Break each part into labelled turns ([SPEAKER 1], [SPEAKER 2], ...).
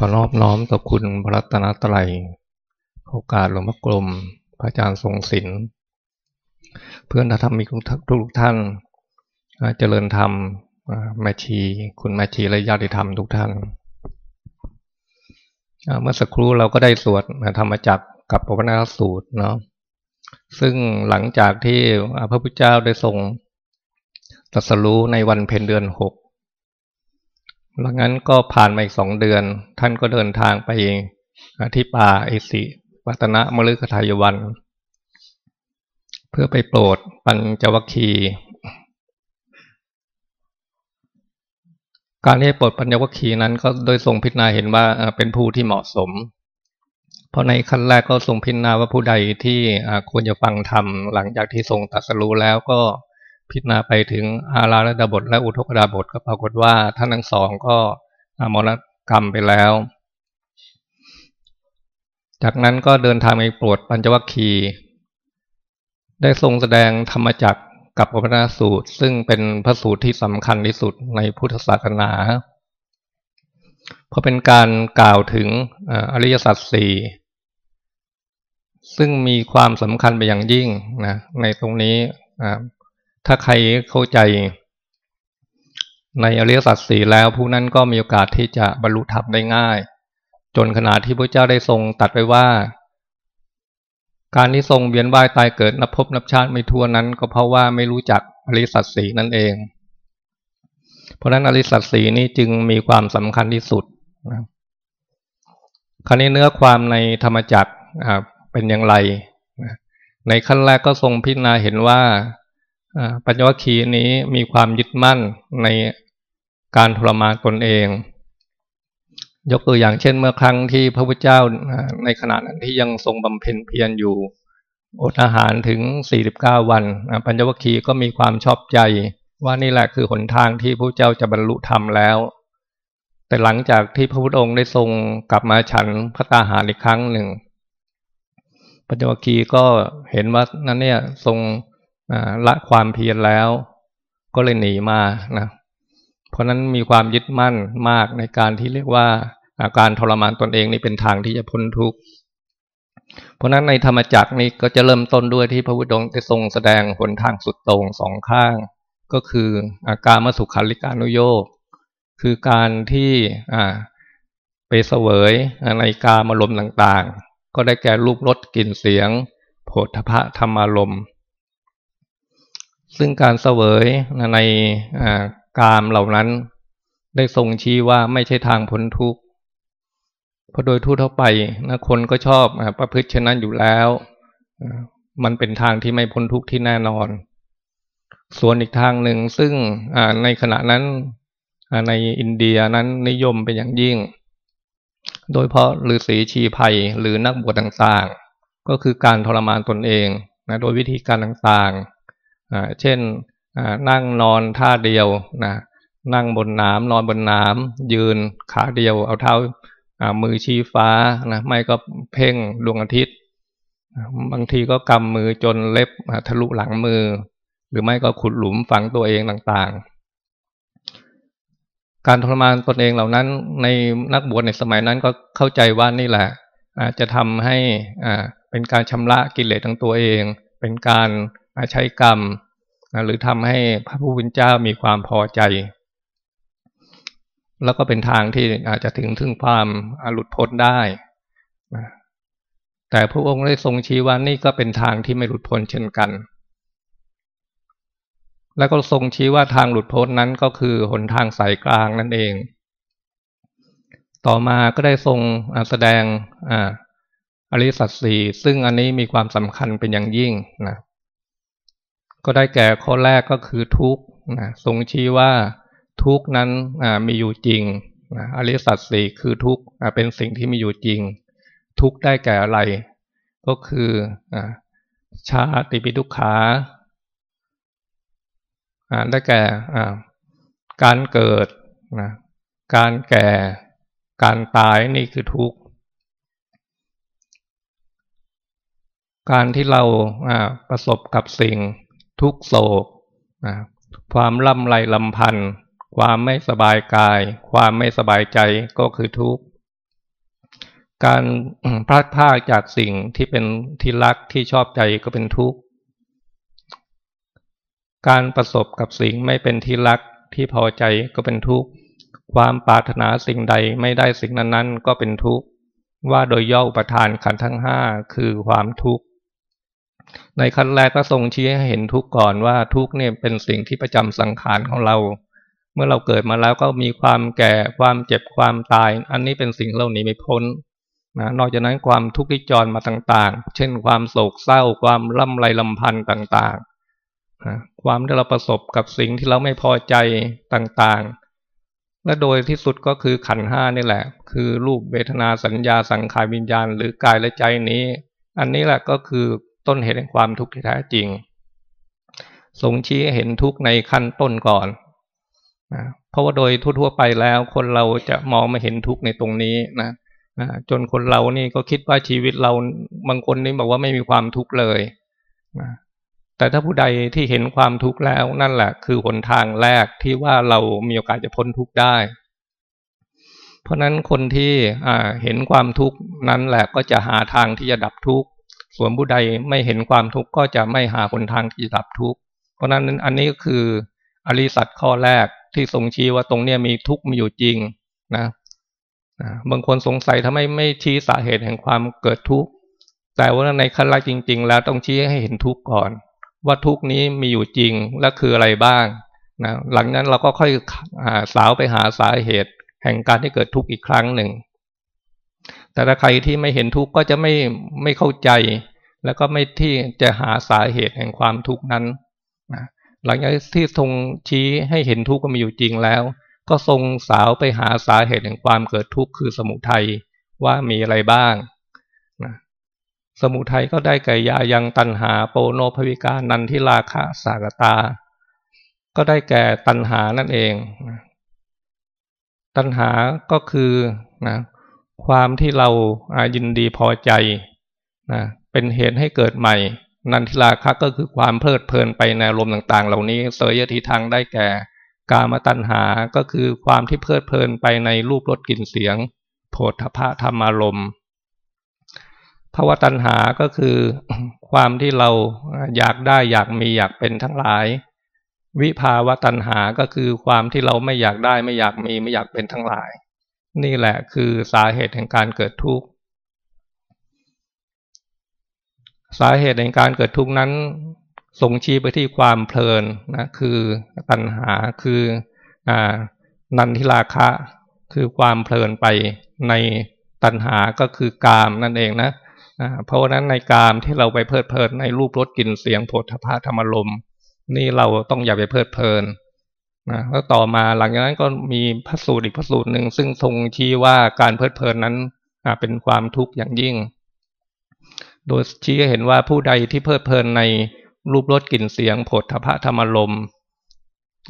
[SPEAKER 1] ขอนอบน้อมต่อคุณพระรัตนตรัยโอกาสหลวงพ่อกรมพระอาจารย์ทรงศิลป์เพื่อนธรรมิกทุกท่านเจริญธรรมแม่ชี คุณแม่ชีและญาติธรรมทุกท่าน เมื่อสักครู่เราก็ได้สวดธรรมจักกับปวัณสูตรเนาะซึ่งหลังจากที่พระพุทธเจ้าได้ทรงตรัสรู้ในวันเพ็ญเดือนหก หลังนั้นก็ผ่านมาอีกสองเดือน ท่านก็เดินทางไปที่ป่าเอสิวัตนะมฤคทายวัน เพื่อไปโปรดปัญจวัคคีการที่โปรดปัญจวัคคีนั้นก็โดยทรงพิจารณาเห็นว่าเป็นผู้ที่เหมาะสม เพราะในขั้นแรกก็ทรงพิจารณาว่าผู้ใดที่ควรจะฟังธรรมหลังจากที่ทรงตัดสรู้แล้วก็ พิจารณาไปถึงอาราลดาบทและอุทกดาบทก็ปรากฏว่าท่านทั้งสองก็มรณกรรมไปแล้ว จากนั้นก็เดินทางไปโปรดปัญจวัคคีย์ได้ทรงแสดงธรรมจักกับพระนาสูตร ซึ่งเป็นพระสูตรที่สำคัญที่สุดในพุทธศาสนา เพราะเป็นการกล่าวถึงอริยสัจสี่ซึ่งมีความสำคัญไปอย่างยิ่งนะในตรงนี้ ถ้าใครเข้าใจในอริยสัจสี่แล้วผู้นั้นก็มีโอกาสที่จะบรรลุธรรมได้ง่าย จนขนาดที่พระเจ้าได้ทรงตัดไว้ว่า การที่ทรงเวียนว่ายตายเกิดนับพบนับชาติไม่ทั่วนั้น ก็เพราะว่าไม่รู้จักอริยสัจสี่นั่นเอง เพราะนั้นอริยสัจสี่นี้จึงมีความสำคัญที่สุดนะคราวนี้เนื้อความในธรรมจักรเป็นอย่างไร ในขั้นแรกก็ทรงพิจารณาเห็นว่า ปัญญวัคคีนี้มีความยึดมั่นในการทรมานตนเอง ยกตัวอย่างเช่นเมื่อครั้งที่พระพุทธเจ้าในขณะนั้นที่ยังทรงบำเพ็ญเพียรอยู่อดอาหารถึง 49 วัน ปัญญวัคคีก็มีความชอบใจว่านี่แหละคือหนทางที่พระเจ้าจะบรรลุธรรมแล้ว แต่หลังจากที่พระพุทธองค์ได้ทรงกลับมาฉันพระตาหารอีกครั้งหนึ่ง ปัญญวัคคีย์ก็เห็นว่านั้นเนี่ยทรง ละความเพียรแล้ว ก็เลยหนีมานะเพราะนั้นมีความยึดมั่นมากในการที่เรียกว่าอาการทรมานตนเองนี่เป็นทางที่จะพ้นทุกข์ เพราะนั้นในธรรมจักรนี้ก็จะเริ่มต้นด้วยที่พระพุทธองค์ได้ทรงแสดงหนทางสุดตรงสองข้าง ก็คืออาการมาสุขาริการุโยกคือการที่ไปเสวยในกามารมณ์ต่างๆ ก็ได้แก่รูปรสกลิ่นเสียง โผฏฐะธรรมารมณ์ ซึ่งการเสวยในกามเหล่านั้นได้ทรงชี้ว่าไม่ใช่ทางพ้นทุกข์เพราะโดยทั่วทั่วไปนะคนก็ชอบประพฤติเช่นนั้นอยู่แล้ว มันเป็นทางที่ไม่พ้นทุกข์ที่แน่นอน ส่วนอีกทางหนึ่งซึ่งในขณะนั้นในอินเดียนั้นนิยมเป็นอย่างยิ่ง โดยเพราะฤาษีชีภัยหรือนักบวชต่างๆ ก็คือการทรมานตนเองนะโดยวิธีการต่างๆ เช่นนั่งนอนท่าเดียวนะนั่งบนน้ำนอนบนน้ำยืนขาเดียว เอาเท้ามือชี้ฟ้านะไม่ก็เพ่งดวงอาทิตย์ บางทีก็กำมือจนเล็บทะลุหลังมือ หรือไม่ก็ขุดหลุมฝังตัวเองต่างๆ การทรมานตนเองเหล่านั้นในนักบวชในสมัยนั้นก็เข้าใจว่านี่แหละจะทำให้เป็นการชำระกิเลสทั้งตัวเอง เป็นการ ใช้กรรม หรือทำให้พระผู้เป็นเจ้ามีความพอใจ แล้วก็เป็นทางที่อาจจะถึงถึงความหลุดพ้นได้แต่พระองค์ได้ทรงชี้ว่านี่ก็เป็นทางที่ไม่หลุดพ้นเช่นกัน แล้วก็ทรงชี้ว่าทางหลุดพ้นนั้นก็คือหนทางสายกลางนั่นเอง ต่อมาก็ได้ทรงแสดงอริสัตสีซึ่งอันนี้มีความสำคัญเป็นอย่างยิ่งนะ ก็ได้แก่ข้อแรกก็คือทุกข์นะทรงชี้ว่าทุกข์นั้นมีอยู่จริงนะอริสัตสีคือทุกข์เป็นสิ่งที่มีอยู่จริง ทุกข์ได้แก่อะไร ก็คือชาติปิทุกขาได้แก่การเกิดนะการแก่การตายนี่คือทุกข์ การที่เราประสบกับสิ่ง ทุกโศกความลำไรลำพันธ์ความไม่สบายกาย ความไม่สบายใจก็คือทุกข์ การพลาดพลาดจากสิ่งที่เป็นที่รักที่ชอบใจก็เป็นทุกข์ การประสบกับสิ่งไม่เป็นที่รักที่พอใจก็เป็นทุกข์ ความปรารถนาสิ่งใดไม่ได้สิ่งนั้นๆ ก็เป็นทุกข์ ว่าโดยย่ออุปทานขันทั้งห้าคือความทุกข์ ในขั้นแรกก็ทรงชี้ให้เห็นทุกข์ก่อนว่าทุกข์เนี่ยเป็นสิ่งที่ประจำสังขารของเรา เมื่อเราเกิดมาแล้วก็มีความแก่ความเจ็บความตาย อันนี้เป็นสิ่งเหล่านี้ไม่พ้นนะนอกจากนั้นความทุกข์ที่จรมาต่างๆ เช่นความโศกเศร้า ความล่ำไรลำพันธ์ต่างๆนะความที่เราประสบกับสิ่งที่เราไม่พอใจต่างๆ และโดยที่สุดก็คือขันห้านี่แหละ คือรูปเวทนาสัญญาสังขารวิญญาณ หรือกายและใจนี้ อันนี้แหละก็คือ ต้นเหตุแห่งความทุกข์ที่แท้จริง ทรงชี้เห็นทุกข์ในขั้นต้นก่อนนะเพราะว่าโดยทั่วๆไปแล้วคนเราจะมองไม่เห็นทุกข์ในตรงนี้นะจนคนเรานี่ก็คิดว่าชีวิตเราบางคนนี่บอกว่าไม่มีความทุกข์เลยแต่ถ้าผู้ใดที่เห็นความทุกข์แล้วนั่นแหละ คือหนทางแรกที่ว่าเรามีโอกาสจะพ้นทุกข์ได้ เพราะนั้นคนที่เห็นความทุกข์นั้นแหละก็จะหาทางที่จะดับทุกข์ ส่วนผู้ใดไม่เห็นความทุกข์ก็จะไม่หาหนทางที่จะดับทุกข์ เพราะนั้นอันนี้ก็คืออริสัตข้อแรกที่ทรงชี้ว่าตรงเนี้มีทุกข์มีอยู่จริงนะบางคนสงสัยทำไมไม่ชี้สาเหตุแห่งความเกิดทุกข์แต่ว่าในขั้นแรกจริง ๆ แล้วต้องชี้ให้เห็นทุกข์ก่อน ว่าทุกข์นี้มีอยู่จริงและคืออะไรบ้างนะหลังนั้นเราก็ค่อยสาวไปหาสาเหตุ แห่งการที่เกิดทุกข์อีกครั้งหนึ่ง แต่ถ้าใครที่ไม่เห็นทุกข์ก็จะไม่ไม่เข้าใจ แล้วก็ไม่ที่จะหาสาเหตุแห่งความทุกข์นั้นนะหลังจากที่ทรงชี้ให้เห็นทุกข์ก็มีอยู่จริงแล้ว ก็ทรงสาวไปหาสาเหตุแห่งความเกิดทุกข์คือสมุทัยว่ามีอะไรบ้างนะสมุทัยก็ได้แก่ยายังตันหาโปโนภวิกานันทิราคะสากตา ก็ได้แก่ตันหานั่นเองนะตัณหาก็คือนะความที่เราอายินดีพอใจนะ เป็นเหตุให้เกิดใหม่ นันทิราคะก็คือความเพลิดเพลินไปในลมต่าง ๆ เหล่านี้เสยยทีทางได้แก่ กามตัณหาก็คือความที่เพลิดเพลินไปในรูปรสกลิ่นเสียง โผฏฐพะธรรมารมภาวะตัณหาก็คือความที่เราอยากได้อยากมีอยากเป็นทั้งหลาย วิภาวะตัณหาก็คือความที่เราไม่อยากได้ไม่อยากมีไม่อยากเป็นทั้งหลาย นี่แหละคือสาเหตุแห่งการเกิดทุกข์ สาเหตุแห่งการเกิดทุกข์นั้นทรงชี้ไปที่ความเพลินนะคือตัณหาคืออนันทิราคะ คือความเพลินไปในตัณหาก็คือกามนั่นเองนะเพราะนั้นในกามที่เราไปเพลิดเพลินในรูปรสกลิ่นเสียงโผฏฐพะธรรมลมนี่เราต้องอย่าไปเพลิดเพลินนะแล้วต่อมาหลังจากนั้นก็มีพระสูตรอีกพระสูตรหนึ่งซึ่งทรงชี้ว่าการเพลิดเพลินนั้นเป็นความทุกข์อย่างยิ่ง โดยชี้เห็นว่าผู้ใดที่เพลิดเพลินในรูปรสกลิ่นเสียงผลทพะธรรมลม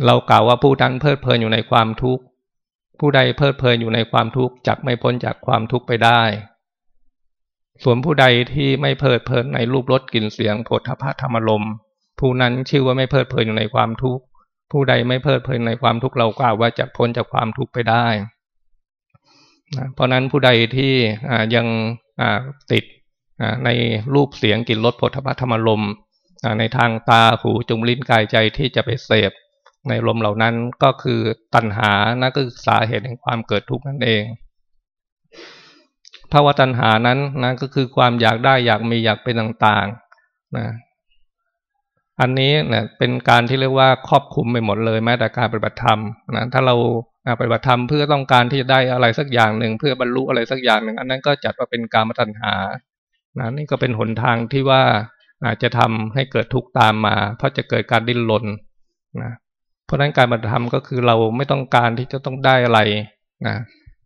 [SPEAKER 1] เรากล่าวว่าผู้นั้นเพลิดเพลินอยู่ในความทุกข์ ผู้ใดเพลิดเพลินอยู่ในความทุกข์จักไม่พ้นจากความทุกข์ไปได้ ส่วนผู้ใดที่ไม่เพลิดเพลินในรูปรสกลิ่นเสียงผลทพะธรรมลมผู้นั้นชื่อว่าไม่เพลิดเพลินอยู่ในความทุกข์ ผู้ใดไม่เพลิดเพลินในความทุกข์เรากล่าวว่าจะพ้นจากความทุกข์ไปได้เพราะนั้นผู้ใดที่ยังติด ในรูปเสียงกลิ่นรสผลทพะธรรมลมในทางตาหูจมลิ้นกายใจที่จะไปเสพในลมเหล่านั้นก็คือตัณหานั่นก็คือสาเหตุแห่งความเกิดทุกข์นั่นเองภาวะตัณหานั้นนั่นก็คือความอยากได้อยากมีอยากเป็นต่างๆนะอันนี้เนะเป็นการที่เรียกว่าครอบคุมไปหมดเลยแม้แต่การปฏิบัติธรรมนะถ้าเราปฏิบัติธรรมเพื่อต้องการที่จะได้อะไรสักอย่างหนึ่งเพื่อบรรลุอะไรสักอย่างหนึ่งอันนั้นก็จัดว่าเป็นการมตัณหา นะนี่ก็เป็นหนทางที่ว่าอาจจะทำให้เกิดทุกข์ตามมา เพราะจะเกิดการดิ้นรนนะเพราะนั้นการปฏิบัติธรรมก็คือเราไม่ต้องการที่จะต้องได้อะไรนะ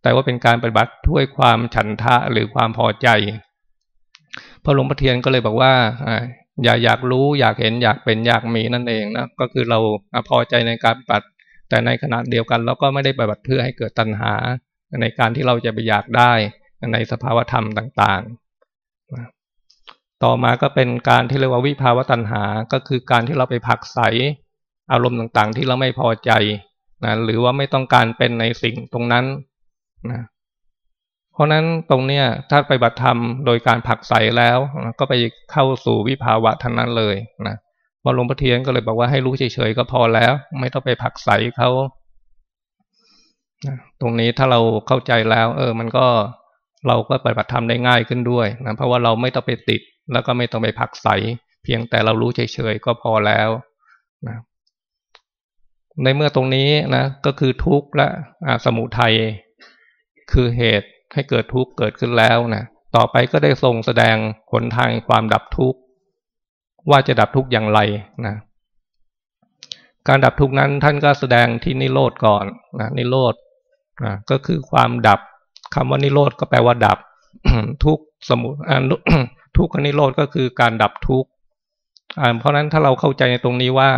[SPEAKER 1] แต่ว่าเป็นการปฏิบัติด้วยความฉันทะหรือความพอใจพระหลวงพ่อเทียนก็เลยบอกว่าอย่าอยากรู้อยากเห็นอยากเป็นอยากมีนั่นเองนะก็คือเราพอใจในการปฏิบัติ แต่ในขณะเดียวกัน เราก็ไม่ได้ปฏิบัติเพื่อให้เกิดตัณหา ในการที่เราจะไปอยากได้ในสภาวธรรมต่าง ต่อมาก็เป็นการที่เรียกว่าวิภาวตัณหา ก็คือการที่เราไปผักใสอารมณ์ต่างๆ ที่เราไม่พอใจนะหรือว่าไม่ต้องการเป็นในสิ่งตรงนั้นนะพราะนั้นตรงเนี้ยถ้าไปบัติธรรมโดยการผักใสแล้วก็ไปเข้าสู่วิภาวะทั้งนั้นเลยนะพอหลวงพ่อเทียนก็เลยบอกว่าให้รู้เฉยๆก็พอแล้ว ไม่ต้องไปผักใสเขาตรงนี้ถ้าเราเข้าใจแล้ว เออ มันก็เราก็ปฏิบัติธรรมได้ง่ายขึ้นด้วยนะเพราะว่าเราไม่ต้องไปติด แล้วก็ไม่ต้องไปผักใส เพียงแต่เรารู้เฉยๆก็พอแล้วนะในเมื่อตรงนี้นะก็คือทุกข์และสมุทัยคือเหตุให้เกิดทุกข์เกิดขึ้นแล้วนะต่อไปก็ได้ทรงแสดงหนทางความดับทุกข์ว่าจะดับทุกข์อย่างไรนะการดับทุกข์นั้นท่านก็แสดงที่นิโรธก่อนนะนิโรธนะก็คือความดับคำว่านิโรธก็แปลว่าดับทุกสมุ ทุกขนิโรธก็คือการดับทุกข์เพราะนั้นถ้าเราเข้าใจในตรงนี้ว่า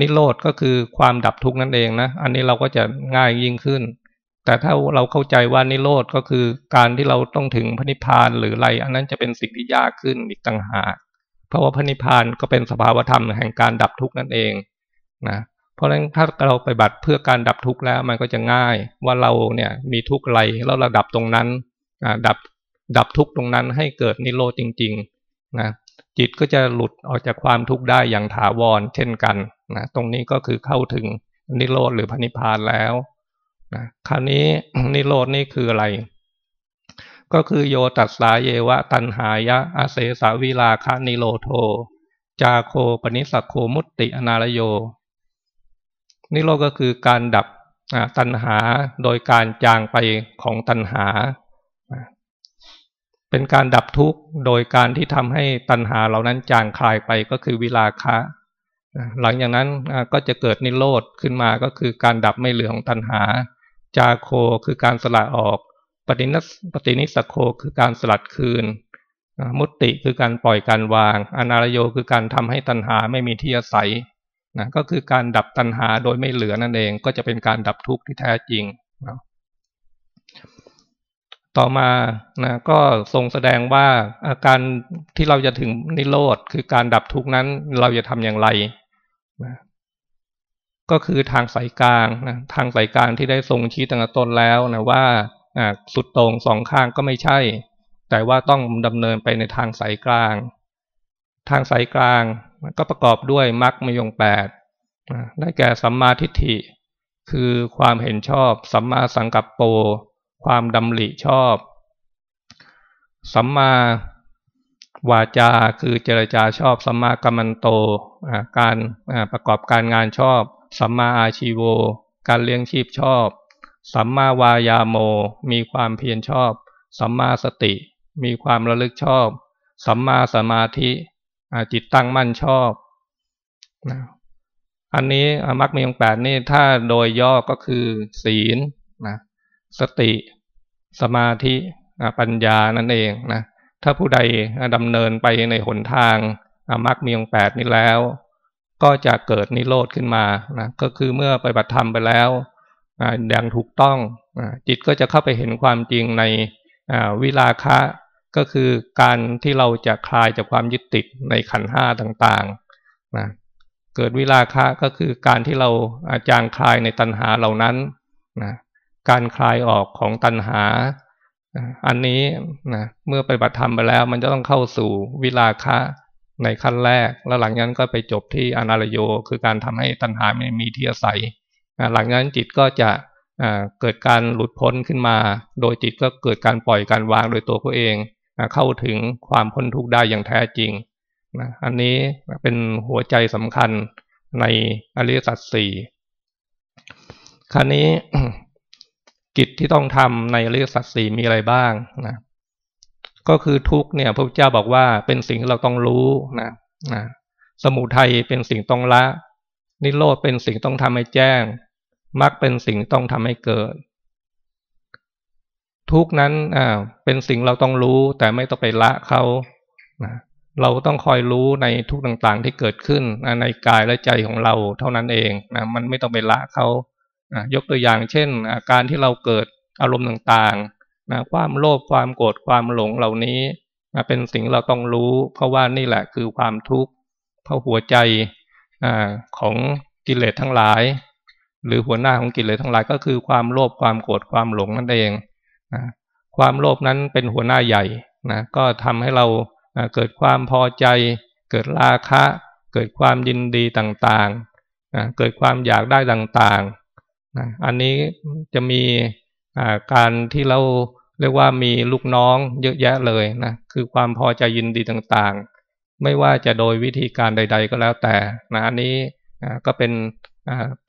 [SPEAKER 1] นิโรธก็คือความดับทุกข์นั่นเองนะ อันนี้เราก็จะง่ายยิ่งขึ้น แต่ถ้าเราเข้าใจว่านิโรธก็คือการที่เราต้องถึงพระนิพพานหรืออะไร อันนั้นจะเป็นสิ่งที่ยากขึ้นอีกต่างหาก เพราะว่าพระนิพพานก็เป็นสภาวธรรมแห่งการดับทุกข์นั่นเองนะ เพราะฉะนั้นถ้าเราไปบัตรเพื่อการดับทุกข์แล้วมันก็จะง่ายว่าเราเนี่ยมีทุกข์อะไรแล้วเราดับตรงนั้นดับ ดับทุกข์ตรงนั้นให้เกิดนิโรธจริงๆนะจิตก็จะหลุดออกจากความทุกข์ได้อย่างถาวรเช่นกันนะตรงนี้ก็คือเข้าถึงนิโรธหรือพระนิพพานแล้วนะคราวนี้นิโรธนี่คืออะไร ก็คือโยตัสสาเยวะตันหายะอาเสสาวิลาคานิโรโท จาโคปนิสักโคมุตติอนารโย นิโรธก็คือการดับตัณหาโดยการจางไปของตัณหา เป็นการดับทุกข์โดยการที่ทำให้ตัณหาเหล่านั้นจางคลายไปก็คือวิลาคะหลังจากนั้นก็จะเกิดนิโรธขึ้นมาก็คือการดับไม่เหลือของตัณหา จาโคคือการสละออก ปฏินิสปฏินิสโคคือการสลัดคืน มุตติคือการปล่อยการวาง อนารโยคือการทำให้ตัณหาไม่มีที่อาศัยนะก็คือการดับตัณหาโดยไม่เหลือนั่นเอง ก็จะเป็นการดับทุกข์ที่แท้จริงนะ ต่อมานะก็ทรงแสดงว่าอาการที่เราจะถึงนิโรธคือการดับทุกข์นั้นเราจะทำอย่างไรนะก็คือทางสายกลางนะทางสายกลางที่ได้ทรงชี้ตั้งแต่ต้นแล้วนะว่าสุดตรงสองข้างก็ไม่ใช่ แต่ว่าต้องดำเนินไปในทางสายกลาง ทางสายกลางก็ประกอบด้วยมรรคมยงแปดได้แก่สัมมาทิฏฐิ คือความเห็นชอบสัมมาสังกัปโป ความดำริชอบ สัมมาวาจาคือเจรจาชอบสัมมากัมมันโตการประกอบการงานชอบ สัมมาอาชีโว การเลี้ยงชีพชอบ สัมมาวายาโม มีความเพียรชอบ สัมมาสติ มีความระลึกชอบ สัมมาสมาธิจิตตั้งมั่นชอบอันนี้มรรคมีองแปดนี่ถ้าโดยย่อก็คือศีลนะสติ สมาธิปัญญานั่นเองนะถ้าผู้ใดดำเนินไปในหนทางมรรคมีองแปดนี้แล้ว ก็จะเกิดนิโรธขึ้นมานะก็คือเมื่อไปบัติธรรมไปแล้วอย่างถูกต้องจิตก็จะเข้าไปเห็นความจริงในวิลาคะก็คือการที่เราจะคลายจากความยึดติดในขันห้าต่างๆนะเกิดวิราคะก็คือการที่เราอาจางคลายในตัณหาเหล่านั้นนะ การคลายออกของตัณหา อันนี้นะเมื่อไปบัติธรรมไปแล้ว มันจะต้องเข้าสู่วิราคะในขั้นแรก แล้วหลังนั้นก็ไปจบที่อนารโย คือการทำให้ตัณหาไม่มีที่อาศัย หลังนั้นจิตก็จะเกิดการหลุดพ้นขึ้นมา โดยจิตก็เกิดการปล่อยการวางโดยตัวเขาเองเข้าถึงความพ้นทุกข์ได้อย่างแท้จริงนะอันนี้เป็นหัวใจสำคัญในอริยสัจสี่คราวนี้ กิจที่ต้องทำในอริยสัจสี่มีอะไรบ้างนะก็คือทุกเนี่ยพระพุทธเจ้าบอกว่าเป็นสิ่งที่เราต้องรู้นะนะสมุทัยเป็นสิ่งต้องละ นิโรธเป็นสิ่งต้องทำให้แจ้งมรรคเป็นสิ่งต้องทำให้เกิด ทุกนั้นอ่าเป็นสิ่งเราต้องรู้แต่ไม่ต้องไปละเขานะเราต้องคอยรู้ในทุกต่างๆที่เกิดขึ้นในกายและใจของเราเท่านั้นเองนะมันไม่ต้องไปละเขา ยกตัวอย่างเช่น อาการที่เราเกิดอารมณ์ต่างๆนะความโลภความโกรธความหลงเหล่านี้นะเป็นสิ่งเราต้องรู้ เพราะว่านี่แหละคือความทุกข์เพราะหัวใจอของกิเลสทั้งหลาย หรือหัวหน้าของกิเลสทั้งหลายก็คือความโลภความโกรธความหลงนั่นเองความโลภนั้นเป็นหัวหน้าใหญ่นะก็ทำให้เราเกิดความพอใจ เกิดราคะ เกิดความยินดีต่างๆนะเกิดความอยากได้ต่างๆ นะอันนี้จะมีการที่เราเรียกว่ามีลูกน้องเยอะแยะเลยนะคือความพอใจยินดีต่างๆ ไม่ว่าจะโดยวิธีการใด ๆ ก็แล้วแต่นะอันนี้ก็เป็น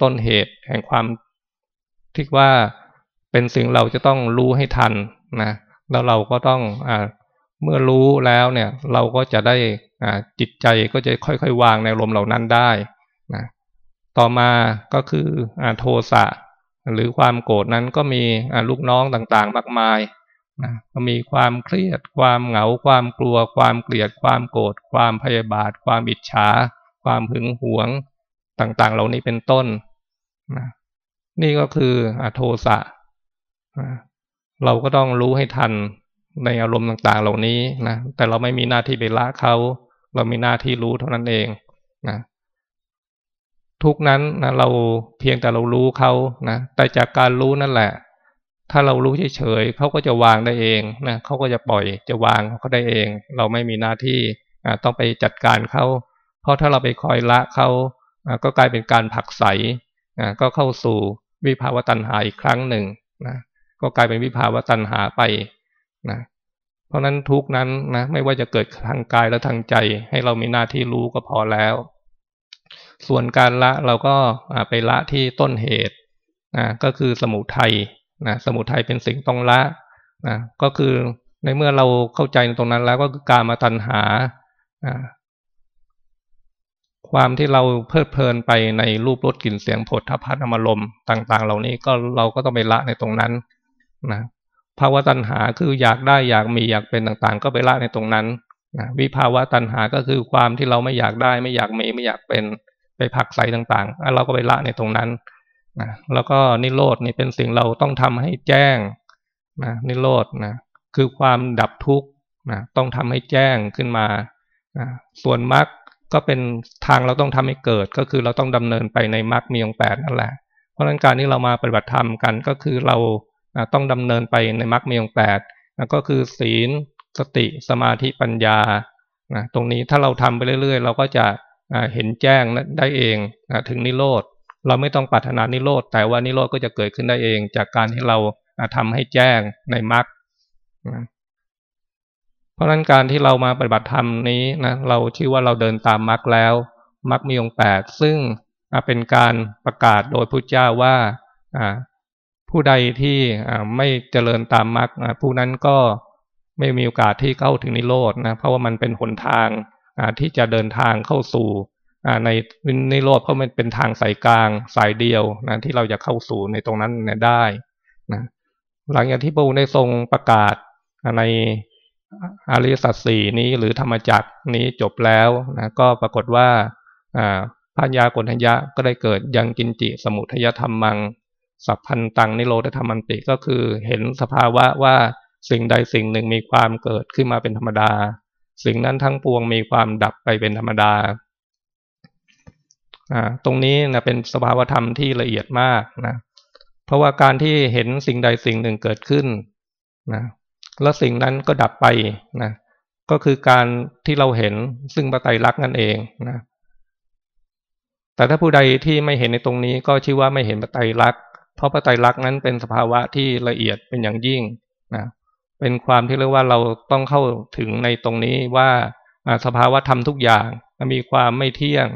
[SPEAKER 1] ต้นเหตุแห่งความที่ว่าเป็นสิ่งเราจะต้องรู้ให้ทันนะแล้วเราก็ต้องอเมื่อรู้แล้วเนี่ยเราก็จะได้จิตใจก็จะค่อยๆ วางในลมเหล่านั้นได้ ต่อมาก็คือโทสะหรือความโกรธนั้นก็มีลูกน้องต่างๆ มากมายนะก็มีความเครียด ความเหงา ความกลัว ความเกลียด ความโกรธ ความพยาบาท ความอิจฉา ความหึงหวงต่างๆ เหล่านี้เป็นต้นนะนี่ก็คืออโทสะนะเราก็ต้องรู้ให้ทันในอารมณ์ต่างๆ เหล่านี้นะ แต่เราไม่มีหน้าที่ไปละเขา เรามีหน้าที่รู้เท่านั้นเองนะ ทุกนั้นนะเราเพียงแต่เรารู้เขานะแต่จากการรู้นั่นแหละ ถ้าเรารู้เฉยๆเขาก็จะวางได้เองนะเขาก็จะปล่อยจะวางเขาได้เอง เราไม่มีหน้าที่ต้องไปจัดการเขาเพราะถ้าเราไปคอยละเขาก็กลายเป็นการผักใสก็เข้าสู่วิภาวตัณหาอีกครั้งหนึ่งนะก็กลายเป็นวิภาวตัณหาไปนะเพราะนั้นทุกนั้นนะไม่ว่าจะเกิดทางกายและทางใจ ให้เรามีหน้าที่รู้ก็พอแล้ว ส่วนการละเราก็ไปละที่ต้นเหตุนะก็คือสมุทัยนะสมุทัยเป็นสิ่งต้องละนะก็คือในเมื่อเราเข้าใจตรงนั้นแล้วก็คือการมาตัณหาความที่เราเพลิดเพลินไปในรูปรสกลิ่นเสียงผลทพัฒนอารมลมต่าง ๆ เหล่านี้ก็เราก็ต้องไปละในตรงนั้นนะภาวะตัณหาคืออยากได้อยากมีอยากเป็นต่างๆ ก็ไปละในตรงนั้นนะวิภาวะตัณหาก็คือความที่เราไม่อยากได้ไม่อยากมีไม่อยากเป็น ไปผักใส่ต่างๆ เราก็ไปละในตรงนั้นนะแล้วก็นิโรธนี่เป็นสิ่งเราต้องทำให้แจ้งนะนิโรธนะคือความดับทุกข์นะต้องทำให้แจ้งขึ้นมานะส่วนมรรคก็เป็นทางเราต้องทำให้เกิด ก็คือเราต้องดำเนินไปในมรรคมีองแปดนั่นแหละ เพราะฉะนั้นการที่เรามาปฏิบัติธรรมกันก็คือเราต้องดำเนินไปในมรรคมีองแปดก็คือศีล สติ สมาธิปัญญาตรงนี้ถ้าเราทำไปเรื่อย ๆ เราก็จะ เห็นแจ้งได้เองถึงนิโรธเราไม่ต้องปรารถนานิโรธแต่ว่านิโรธก็จะเกิดขึ้นได้เอง จากการที่เราทำให้แจ้งในมรรคเพราะนั้นการที่เรามาปฏิบัติธรรมนี้นะเราชื่อว่าเราเดินตามมรรคแล้วมรรคมีองค์แปดซึ่งเป็นการประกาศโดยพระเจ้าว่าผู้ใดที่ไม่เจริญตามมรรคผู้นั้นก็ไม่มีโอกาสที่เข้าถึงนิโรธนะเพราะว่ามันเป็นหนทาง ที่จะเดินทางเข้าสู่ในนิโรธเพราะมันเป็นทางสายกลางสายเดียวนะที่เราจะเข้าสู่ในตรงนั้นได้นะหลังจากที่พระองค์ได้ทรงประกาศในอริสัตสีนี้หรือธรรมจักรนี้จบแล้วนะก็ปรากฏว่าพัญญากนัญญะก็ได้เกิดยังกินจิสมุทยธรรมมัง สัพพันตังนิโรธธรรมันติก็คือเห็นสภาวะว่าสิ่งใดสิ่งหนึ่งมีความเกิดขึ้นมาเป็นธรรมดา สิ่งนั้นทั้งปวงมีความดับไปเป็นธรรมดา ตรงนี้นะเป็นสภาวธรรมที่ละเอียดมากนะ เพราะว่าการที่เห็นสิ่งใดสิ่งหนึ่งเกิดขึ้นนะแล้วสิ่งนั้นก็ดับไปนะก็คือการที่เราเห็นซึ่งปไตยรักนั่นเองนะแต่ถ้าผู้ใดที่ไม่เห็นในตรงนี้ก็ชื่อว่าไม่เห็นปไตยรักเพราะปไตยรักนั้นเป็นสภาวะที่ละเอียดเป็นอย่างยิ่งนะ เป็นความที่เรียกว่าเราต้องเข้าถึงในตรงนี้ว่าสภาวะธรรมทุกอย่างมีความไม่เที่ยง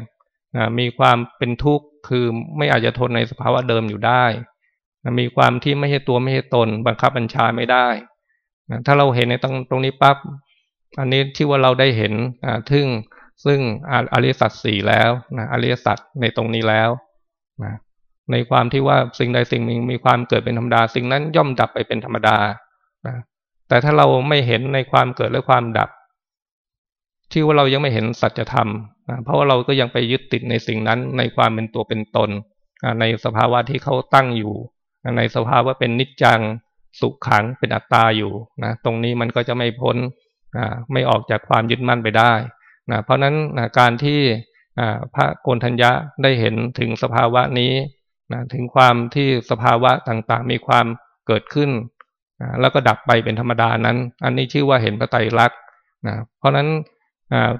[SPEAKER 1] มีความเป็นทุกข์คือไม่อาจจะทนในสภาวะเดิมอยู่ได้ มีความที่ไม่ใช่ตัวไม่ใช่ตน บังคับบัญชาไม่ได้ถ้าเราเห็นในตรงตรงนี้ปั๊บอันนี้ที่ว่าเราได้เห็นทึ่งซึ่งอริยสัจสี่แล้วนะอริยสัจในตรงนี้แล้วนะในความที่ว่าสิ่งใดสิ่งหนึ่งมีความเกิดเป็นธรรมดา สิ่งนั้นย่อมดับไปเป็นธรรมดานะ แต่ถ้าเราไม่เห็นในความเกิดและความดับชื่ว่าเรายังไม่เห็นสัจธรรมนะเพราะว่าเราก็ยังไปยึดติดในสิ่งนั้นในความเป็นตัวเป็นตน ในสภาวะที่เขาตั้งอยู่ ในสภาวะเป็นนิจจังสุขขังเป็นอัตตาอยู่นะตรงนี้มันก็จะไม่พ้นนะไม่ออกจากความยึดมั่นไปได้นะเพราะนั้นนะการที่พระโกนทัญญะได้เห็นถึงสภาวะนี้นะถึงความที่สภาวะต่างๆ มีความเกิดขึ้น แล้วก็ดับไปเป็นธรรมดานั้น อันนี้ชื่อว่าเห็นพระไตรลักษณ์นะเพราะฉะนั้น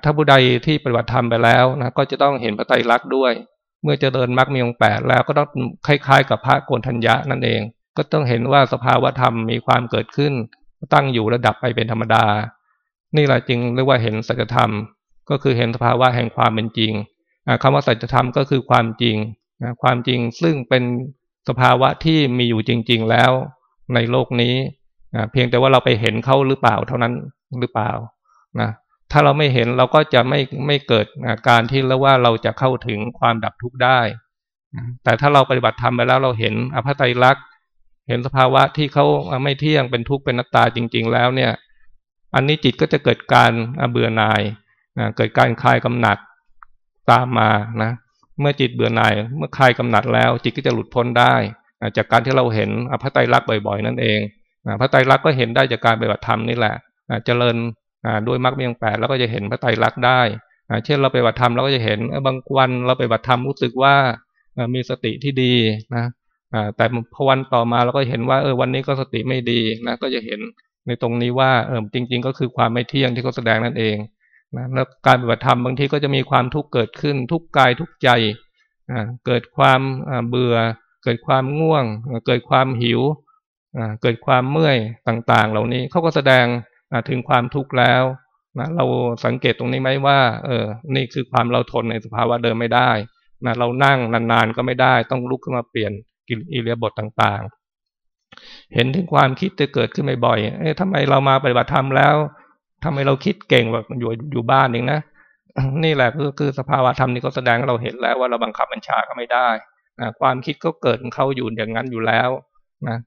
[SPEAKER 1] ถ้าผู้ใดที่ปฏิบัติธรรมไปแล้วนะก็จะต้องเห็นพระไตรลักษณ์ด้วย เมื่อจะเดินมรรคมีองค์แปดแล้วก็ต้องคล้าย ๆ กับพระโกนทัญญะนั่นเอง ก็ต้องเห็นว่าสภาวะธรรมมีความเกิดขึ้น ตั้งอยู่ระดับไปเป็นธรรมดา นี่แหละจึงเรียกว่าเห็นสัจธรรม ก็คือเห็นสภาวะแห่งความเป็นจริงคำว่าสัจธรรมก็คือความจริงความจริงซึ่งเป็นสภาวะที่มีอยู่จริง ๆ แล้ว ในโลกนี้เพียงแต่ว่าเราไปเห็นเขาหรือเปล่าเท่านั้นหรือเปล่านะถ้าเราไม่เห็นเราก็จะไม่ไม่เกิดการที่เรียกว่าเราจะเข้าถึงความดับทุกข์ได้ แต่ถ้าเราปฏิบัติธรรมไปแล้วเราเห็นอภัตลักษณ์เห็นสภาวะที่เขาไม่เที่ยงเป็นทุกข์เป็นนัตตาจริง ๆ แล้วเนี่ย อันนี้จิตก็จะเกิดการเบื่อหน่ายเกิดการคลายกำหนัดตามมานะ เมื่อจิตเบื่อหน่าย เมื่อคลายกำหนัดแล้ว จิตก็จะหลุดพ้นได้ จากการที่เราเห็นอภัตรลักษณ์บ่อยๆ นั่นเองพระไตรลักษณ์ก็เห็นได้จากการปฏิบัติธรรมนี่แหละเจริญด้วยมรรคเมียงแปดแล้วก็จะเห็นพระไตรลักษณ์ได้ เช่นเราไปบัติธรรมเราก็จะเห็นบางวันเราไปบัติธรรมรู้สึกว่ามีสติที่ดีนะแต่พอวันต่อมาเราก็เห็นว่าเออวันนี้ก็สติไม่ดีนะก็จะเห็นในตรงนี้ว่าเออจริง ๆ ก็คือความไม่เที่ยงที่เขาแสดงนั่นเองนะแล้วการปฏิบัติธรรมบางทีก็จะมีความทุกข์เกิดขึ้น ทุกกายทุกใจเกิดความเบื่อ เกิดความง่วง เกิดความหิวเกิดความเมื่อยต่าง ๆ เหล่านี้เขาก็แสดงถึงความทุกข์แล้วนะเราสังเกตตรงนี้ไหมว่า เออ นี่คือความเราทนในสภาวะเดิมไม่ได้นะเรานั่งนานๆก็ไม่ได้ ต้องลุกขึ้นมาเปลี่ยนกิริยาบทต่างๆ เห็นถึงความคิดจะเกิดขึ้นบ่อยๆเอ๊ะทำไมเรามาปฏิบัติธรรมแล้วทำไมเราคิดเก่งแบบอยู่อยู่บ้านเองนะนี่แหละคือคือสภาวะธรรมนี่ก็แสดงให้เราเห็นแล้วว่าเราบังคับบัญชาก็ไม่ได้ ความคิดก็เกิดเขาอยู่อย่างนั้นอยู่แล้วนะ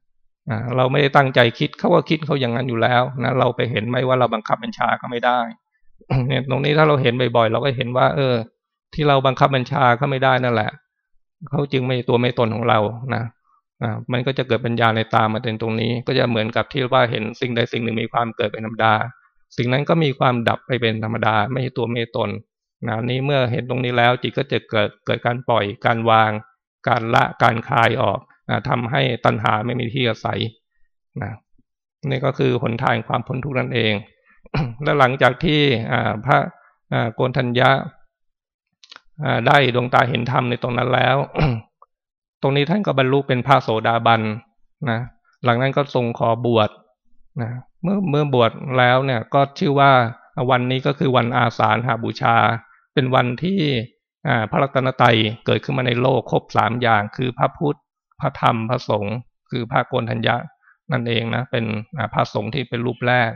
[SPEAKER 1] เราไม่ได้ตั้งใจคิดเขาก็คิดเขาอย่างนั้นอยู่แล้วนะเราไปเห็นไหมว่าเราบังคับบัญชาก็ไม่ได้เนี่ยตรงนี้ถ้าเราเห็นบ่อยๆเราก็เห็นว่า เออ ที่เราบังคับบัญชาเขาไม่ได้นั่นแหละเขาจึงไม่ตัวไม่ตนของเรานะอ่ามันก็จะเกิดปัญญาในตามาเป็นตรงนี้ ก็จะเหมือนกับที่ว่าเห็นสิ่งใดสิ่งหนึ่งมีความเกิดเป็นธรรมดา สิ่งนั้นก็มีความดับไปเป็นธรรมดา ไม่ใช่ตัวไม่ตนนะนี้เมื่อเห็นตรงนี้แล้วจิตก็จะเกิดเกิดการปล่อยการวาง การละการคลายออกทำให้ตัณหาไม่มีที่อาศัยนะนี่ก็คือหนทางความพ้นทุกข์นั่นเอง และหลังจากที่พระโกนทัญญะได้ดวงตาเห็นธรรมในตรงนั้นแล้ว ตรงนี้ท่านก็บรรลุเป็นพระโสดาบันนะหลังนั้นก็ทรงขอบวชนะเมื่อเมื่อบวชแล้วเนี่ยก็ชื่อว่าวันนี้ก็คือวันอาสาฬหาบูชา เป็นวันที่ พระรัตนตรัยเกิดขึ้นมาในโลกครบสามอย่าง คือพระพุทธ พระธรรม พระสงฆ์คือพระโกนทัญญะนั่นเองนะ เป็นพระสงฆ์ที่เป็นรูปแรก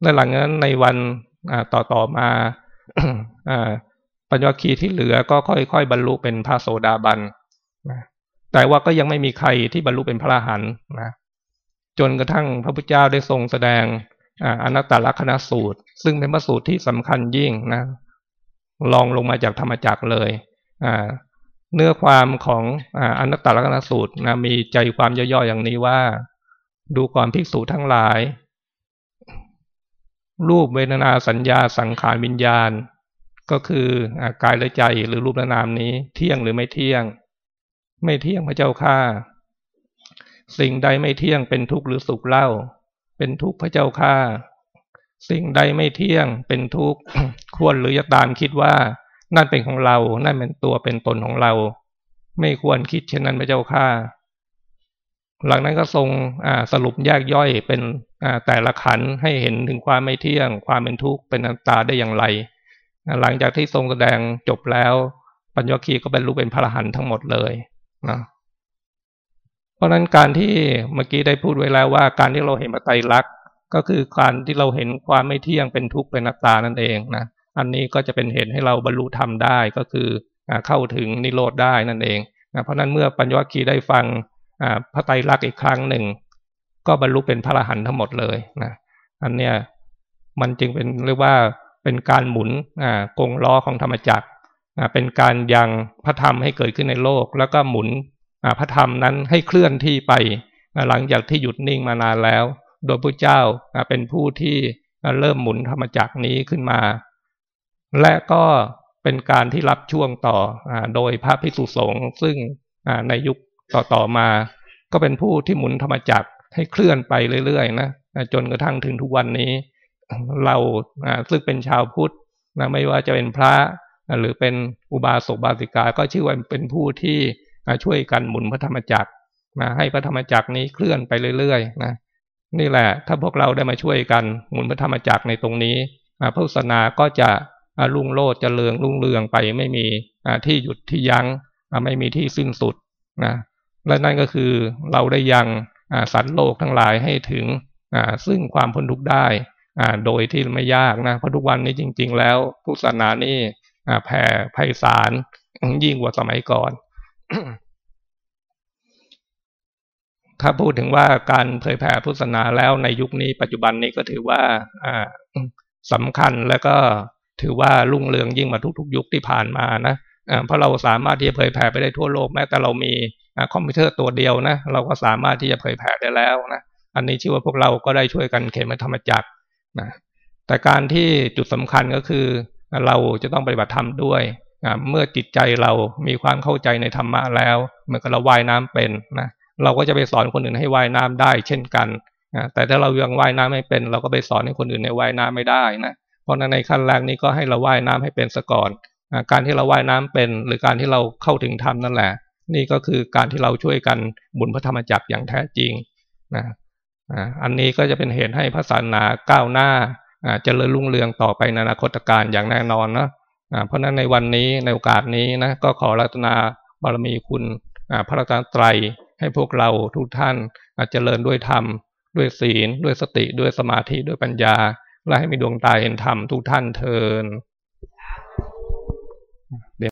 [SPEAKER 1] และหลังนั้นในวันต่อต่อมาปัญญคีที่เหลือก็ค่อยๆ บรรลุเป็นพระโสดาบันนะแต่ว่าก็ยังไม่มีใครที่บรรลุเป็นพระอรหันต์นะจนกระทั่งพระพุทธเจ้าได้ทรงแสดงอนัตตลักษณสูตร ซึ่งเป็นพระสูตรที่สำคัญยิ่งนะ ลองลงมาจากธรรมจักรเลยเนื้อความของอนัตตลักษณสูตรนะมีใจความย่อยๆอย่างนี้ว่า ดูความภิกษุทั้งหลาย รูปเวทนาสัญญาสังขารวิญญาณ ก็คือกายและใจหรือรูปและนามนี้ เที่ยงหรือไม่เที่ยง ไม่เที่ยงพระเจ้าข้าสิ่งใดไม่เที่ยงเป็นทุกข์หรือสุขเล่า เป็นทุกข์พระเจ้าข้า สิ่งใดไม่เที่ยงเป็นทุกข์ควรหรือจะตามคิดว่านั่นเป็นของเรา นั่นเป็นตัวเป็นตนของเรา ไม่ควรคิดเช่นนั้นพระเจ้าข้าหลังนั้นก็ทรงสรุปแยกย่อยเป็นแต่ละขันให้เห็นถึงความไม่เที่ยง ความเป็นทุกข์เป็นอัตตาได้อย่างไร หลังจากที่ทรงแสดงจบแล้ว ปัญญคีก็เป็นรู้เป็นพระรหันทั้งหมดเลยนะเพราะนั้นการที่เมื่อกี้ได้พูดไว้แล้วว่า การที่เราเห็นปไตรลักษณ ก็คือการที่เราเห็นความไม่เที่ยงเป็นทุกข์เป็นอัตตานั่นเองนะอันนี้ก็จะเป็นเหตุให้เราบรรลุธรรมได้ก็คือเข้าถึงนิโรธได้นั่นเองนะเพราะนั้นเมื่อปัญญวคีได้ฟังพระไตรลักษณ์อีกครั้งหนึ่ง ก็บรรลุเป็นพระอรหันต์ทั้งหมดเลยนะอันเนี้ยมันจึงเป็นเรียกว่าเป็นการหมุนกงล้อของธรรมจักรเป็นการยังพระธรรมให้เกิดขึ้นในโลก แล้วก็หมุนพระธรรมนั้นให้เคลื่อนที่ไปหลังจากที่หยุดนิ่งมานานแล้ว โดยพระเจ้าเป็นผู้ที่เริ่มหมุนธรรมจักรนี้ขึ้นมา และก็เป็นการที่รับช่วงต่อโดยพระภิกษุสงฆ์ซึ่งในยุคต่อๆมา ก็เป็นผู้ที่หมุนธรรมจักรให้เคลื่อนไปเรื่อยๆนะจนกระทั่งถึงทุกวันนี้ เราซึ่งเป็นชาวพุทธนะไม่ว่าจะเป็นพระหรือเป็นอุบาสกบาสิกา ก็ชื่อว่าเป็นผู้ที่ช่วยกันหมุนพระธรรมจักรนะให้พระธรรมจักรนี้เคลื่อนไปเรื่อยๆนะ นี่แหละ ถ้าพวกเราได้มาช่วยกันหมุนพระธรรมจักรในตรงนี้พุทธศาสนาก็จะรุ่งโรจน์เจริญรุ่งเรืองไปไม่มีที่หยุดที่ยัง้งไม่มีที่สิ้นสุดนะและนั่นก็คือเราได้ยังสัตว์โลกทั้งหลายให้ถึงซึ่งความพ้นทุกข์ได้โดยที่ไม่ยากนะเพราะทุกวันนี้จริง ๆ แล้วพุทธศาสนานี่แผ่ไพศาลยิ่งกว่าสมัยก่อน ถ้าพูดถึงว่าการเผยแผ่พุทธศาสนาแล้วในยุคนี้ปัจจุบันนี้ก็ถือว่าสำคัญแล้วก็ถือว่ารุ่งเรืองยิ่งมาทุกๆ ยุคที่ผ่านมานะเพราะเราสามารถที่จะเผยแผ่ไปได้ทั่วโลกแม้แต่เรามีคอมพิวเตอร์ตัวเดียวนะเราก็สามารถที่จะเผยแผ่ได้แล้วนะอันนี้ชื่อว่าพวกเราก็ได้ช่วยกันเขมธรรมจักรนะแต่การที่จุดสำคัญก็คือเราจะต้องปฏิบัติธรรมด้วยเมื่อจิตใจเรามีความเข้าใจในธรรมะแล้วเมื่อเราว่ายน้ำเป็นนะ เราก็จะไปสอนคนอื่นให้ว่ายน้ำได้ เช่นกันแต่ถ้าเรายังว่ายน้ำไม่เป็น เราก็ไปสอนให้คนอื่นในว่ายน้ำไม่ได้นะเพราะนั้นในขั้นแรกนี้ก็ให้เราว่ายน้ำให้เป็นซะก่อนการที่เราว่ายน้ำเป็น หรือการที่เราเข้าถึงธรรมนั่นแหละ นี่ก็คือการที่เราช่วยกันบุญพระธรรมจักรอย่างแท้จริงนะอันนี้ก็จะเป็นเหตุให้พระศาสนาก้าวหน้าจเจริญรุ่งเรืองต่อไปในอนาคตการอย่างแน่นอนนะเพราะนั้นในวันนี้ในโอกาสนี้นะก็ขอรัตนาบารมีคุณพระรัตนตรัย ให้พวกเราทุกท่านเจริญด้วยธรรม ด้วยศีล ด้วยสติ ด้วยสมาธิ ด้วยปัญญา และให้มีดวงตาเห็นธรรมทุกท่านเทิน